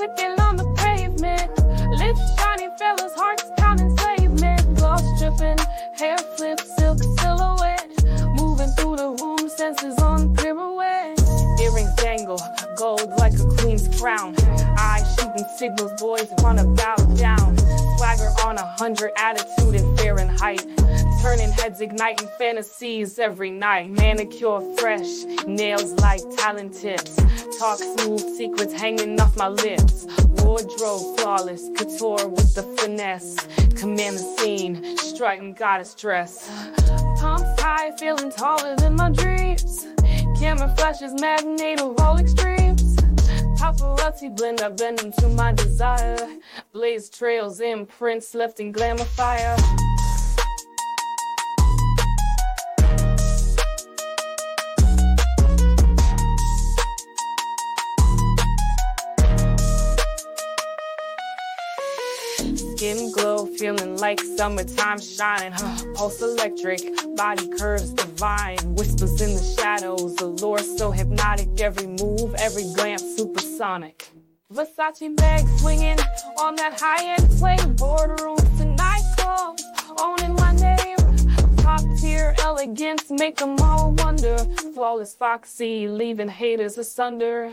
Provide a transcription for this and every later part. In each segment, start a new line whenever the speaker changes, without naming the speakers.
clicking on the pavement. Lips shiny, fellas, hearts counting enslavement. Gloss dripping, hair flip, silk silhouette. Moving through the room, senses on pirouette. Earrings dangle, gold like a queen's crown. Eyes shooting signals, boys wanna bow down. Swagger on a hundred, attitude in Fahrenheit. Turning heads, igniting fantasies every night. Manicure fresh, nails like talent tips. Talk smooth, secrets hanging off my lips. Wardrobe flawless, couture with the finesse. Command the scene, striking goddess dress. Pumps high, feeling taller than my dreams. Camera flashes, magnate of all extremes. Paparazzi blend, I bend them to my desire. Blaze trails, imprints left in glamour fire. Skin glow, feeling like summertime shining. Huh. Pulse electric, body curves divine. Whispers in the shadows, allure so hypnotic. Every move, every glance supersonic. Versace bag swinging on that high end plane. Boardrooms to nightclubs, owning my name. Top tier elegance, make them all wonder. Flawless foxy, leaving haters asunder.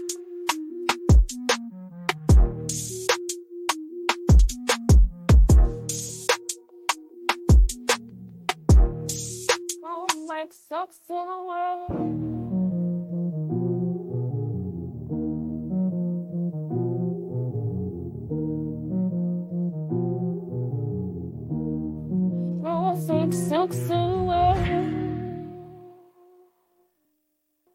like socks in the world. Like socks in the world.